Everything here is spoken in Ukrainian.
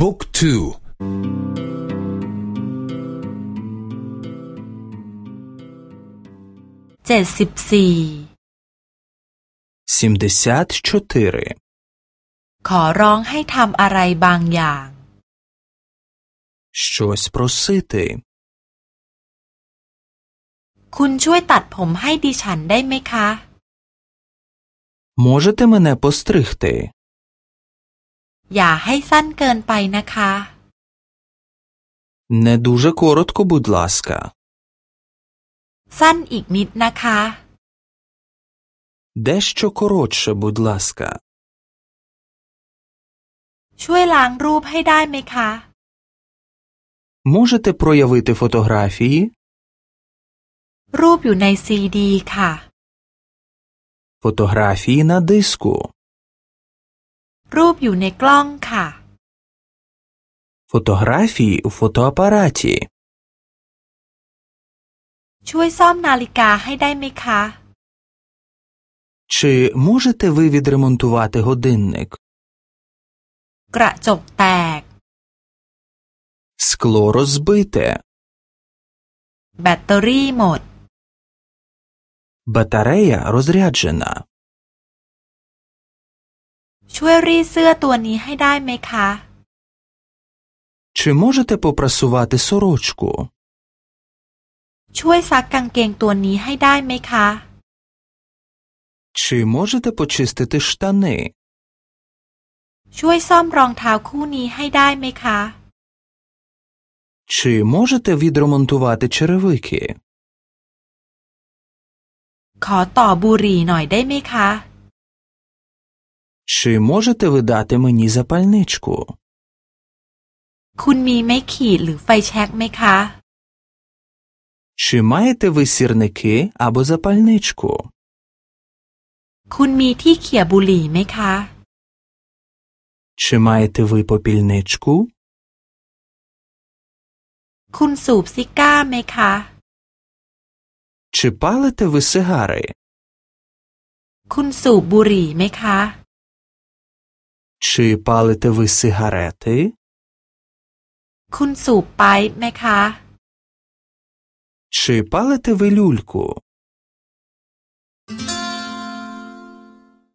บุ๊กทูเจ็ดสิบสี่ сімдесят чотири ขอร้องให้ทำอะไรบางอย่าง щось просити คุณช่วยตัดผมให้ดิฉันได้ไหมคะ можете мене постригти อย่าให้สั้นเกินไปนะคะ не дуже коротко будь ласка สั้นอีกนิดนะคะ дещо коротше будь ласка ช่วยล้างรูปให้ได้ไหมคะ можете проявити фотографії รูปอยู่ในซีดีค่ะ фотографії на диску รูปอยู่ในกล้องค่ะ фотографії у фотоапараті ช่วยซ่อมนาฬิกาให้ได้ไหมคะ чи можете ви відремонтувати годинник กระจกแตก скло розбите แบตเตอรี่หมด батарея розряджена ช่วยรีดเสื้อตัวนี้ให้ได้ไหมคะ чи можете попрасувати сорочку ช่วยซักกางเกงตัวนี้ให้ได้ไหมคะ чи можете почистити штани ช่วยซ่อมรองเท้าคู่นี้ให้ได้ไหมคะ чи можете відремонтувати черевики ขอต่อบุหรี่หน่อยได้ไหมคะ чи можете ви дати мені запальничку คุณมีไม้ขีดหรือไฟแช็กไหมคะ чи маєте ви сірники або запальничку คุณมีที่เขี่ยบุหรี่ไหมคะ чи маєте ви попільничку คุณสูบซิก้าไหมคะ чи палите ви сигари คุณสูบบุหรี่ไหมคะ чи палите ви сигарети คุณสูบไปไหมคะ чи палите ви люльку